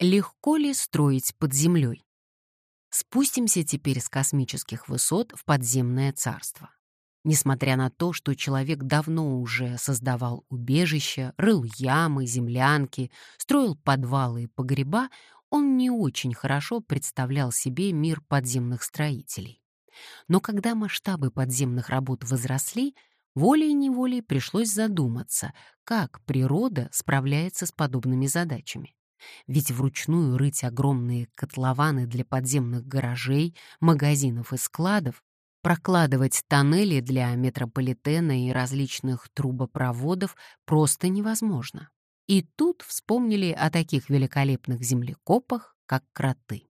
Легко ли строить под землей? Спустимся теперь с космических высот в подземное царство. Несмотря на то, что человек давно уже создавал убежища, рыл ямы, землянки, строил подвалы и погреба, он не очень хорошо представлял себе мир подземных строителей. Но когда масштабы подземных работ возросли, волей-неволей пришлось задуматься, как природа справляется с подобными задачами. Ведь вручную рыть огромные котлованы для подземных гаражей, магазинов и складов, прокладывать тоннели для метрополитена и различных трубопроводов просто невозможно. И тут вспомнили о таких великолепных землекопах, как кроты.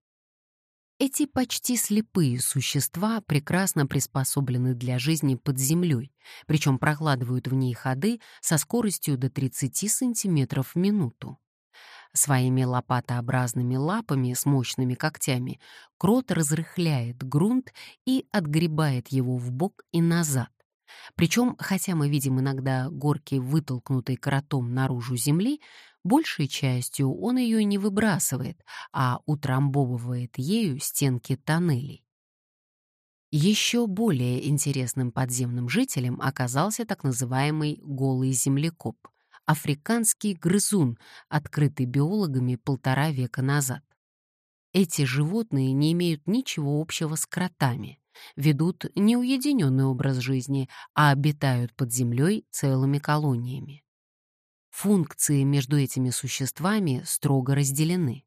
Эти почти слепые существа прекрасно приспособлены для жизни под землей, причем прокладывают в ней ходы со скоростью до 30 сантиметров в минуту. Своими лопатообразными лапами с мощными когтями крот разрыхляет грунт и отгребает его в бок и назад. Причем, хотя мы видим иногда горки, вытолкнутые кротом наружу земли, большей частью он ее не выбрасывает, а утрамбовывает ею стенки тоннелей. Еще более интересным подземным жителем оказался так называемый голый землекоп — африканский грызун, открытый биологами полтора века назад. Эти животные не имеют ничего общего с кротами, ведут неуединенный образ жизни, а обитают под землей целыми колониями. Функции между этими существами строго разделены.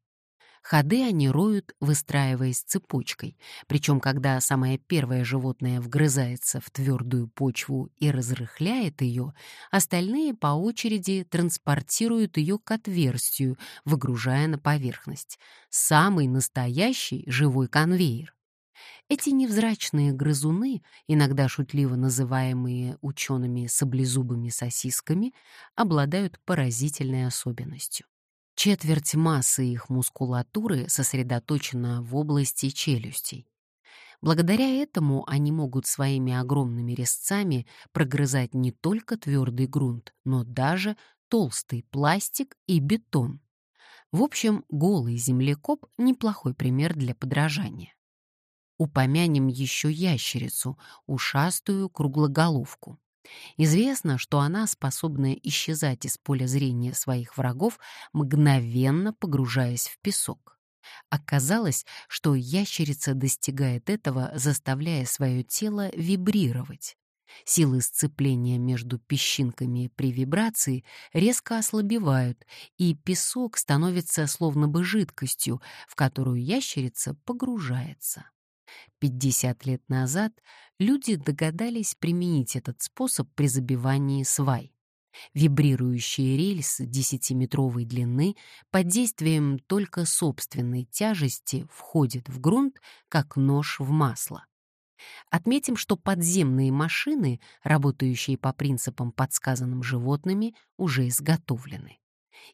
Ходы они роют, выстраиваясь цепочкой, причем когда самое первое животное вгрызается в твердую почву и разрыхляет ее, остальные по очереди транспортируют ее к отверстию, выгружая на поверхность. Самый настоящий живой конвейер. Эти невзрачные грызуны, иногда шутливо называемые учеными саблезубыми сосисками, обладают поразительной особенностью. Четверть массы их мускулатуры сосредоточена в области челюстей. Благодаря этому они могут своими огромными резцами прогрызать не только твердый грунт, но даже толстый пластик и бетон. В общем, голый землекоп — неплохой пример для подражания. Упомянем еще ящерицу, ушастую круглоголовку. Известно, что она способна исчезать из поля зрения своих врагов, мгновенно погружаясь в песок. Оказалось, что ящерица достигает этого, заставляя свое тело вибрировать. Силы сцепления между песчинками при вибрации резко ослабевают, и песок становится словно бы жидкостью, в которую ящерица погружается. 50 лет назад люди догадались применить этот способ при забивании свай. Вибрирующие рельсы 10-метровой длины под действием только собственной тяжести входят в грунт, как нож в масло. Отметим, что подземные машины, работающие по принципам, подсказанным животными, уже изготовлены.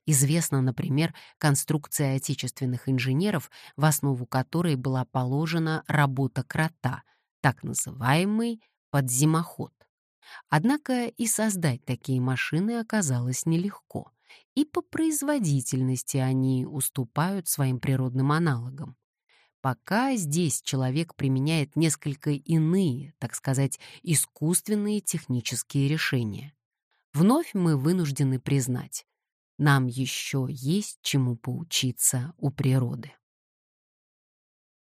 Известна, например, конструкция отечественных инженеров, в основу которой была положена работа крота, так называемый подземоход. Однако и создать такие машины оказалось нелегко, и по производительности они уступают своим природным аналогам. Пока здесь человек применяет несколько иные, так сказать, искусственные технические решения. Вновь мы вынуждены признать, нам еще есть чему поучиться у природы.